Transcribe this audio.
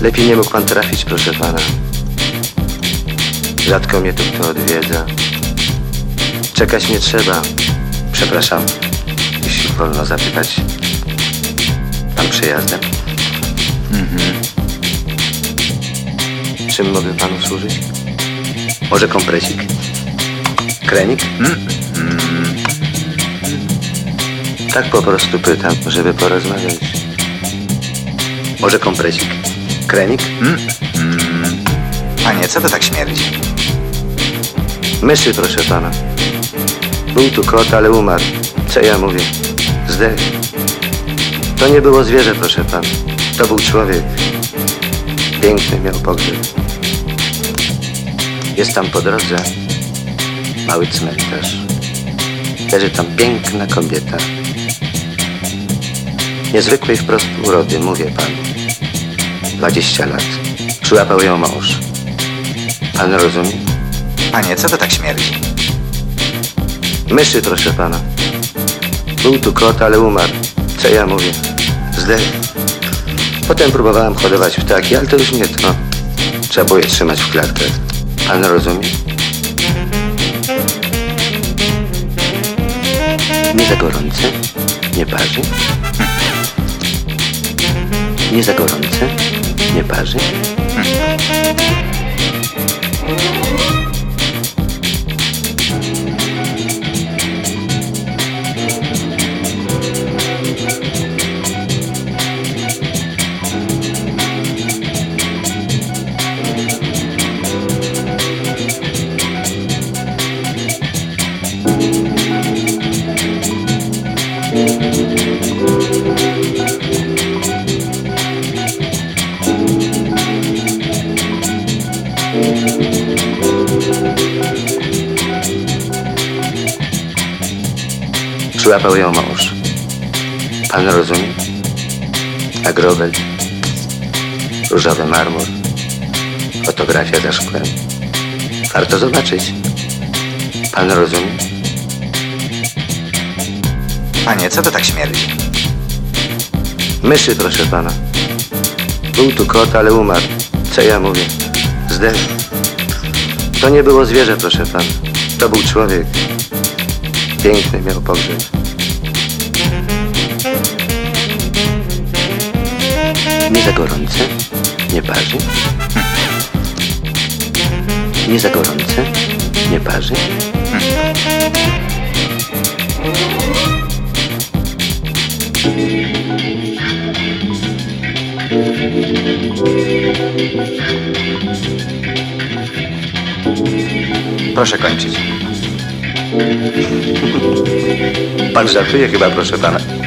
Lepiej nie mógł pan trafić, proszę pana. Rzadko mnie tu kto odwiedza. Czekać nie trzeba. Przepraszam, jeśli wolno zapytać. Pan przejazdem? Czym mogę panu służyć? Może kompresik? Krenik? Tak po prostu pytam, żeby porozmawiać. Może kompresik? Krenik? Panie, co to tak śmierdzi? Myszy, proszę pana. Był tu kot, ale umarł. Co ja mówię? Zdech. To nie było zwierzę, proszę pana. To był człowiek. Piękny miał pogrzeb. Jest tam po drodze mały cmentarz. Leży tam piękna kobieta. Niezwykłej wprost urody, mówię panu. 20 lat. Przyłapał ją mąż. Pan rozumie? Panie, co to tak śmierdzi? Myszy, proszę pana. Był tu kot, ale umarł. Co ja mówię? Zdech. Potem próbowałem hodować ptaki, ale to już nie to. Trzeba było je trzymać w klatkach. Pan rozumie? Nie za gorące? Nie parzy? Nie za gorące? Nie parzy? Przyłapał ją mąż. Pan rozumie? Agrobel, różowy marmur, fotografia za szkłem. Warto zobaczyć. Pan rozumie? Panie, co to tak śmierdzi? Myszy, proszę pana. Był tu kot, ale umarł. Co ja mówię? Zdech. To nie było zwierzę, proszę pana. To był człowiek. Piękny pogrzeb. Nie za gorące? Nie parzy? Nie za gorące? Nie parzy? Proszę kończyć. Pan żartuje chyba, proszę pana.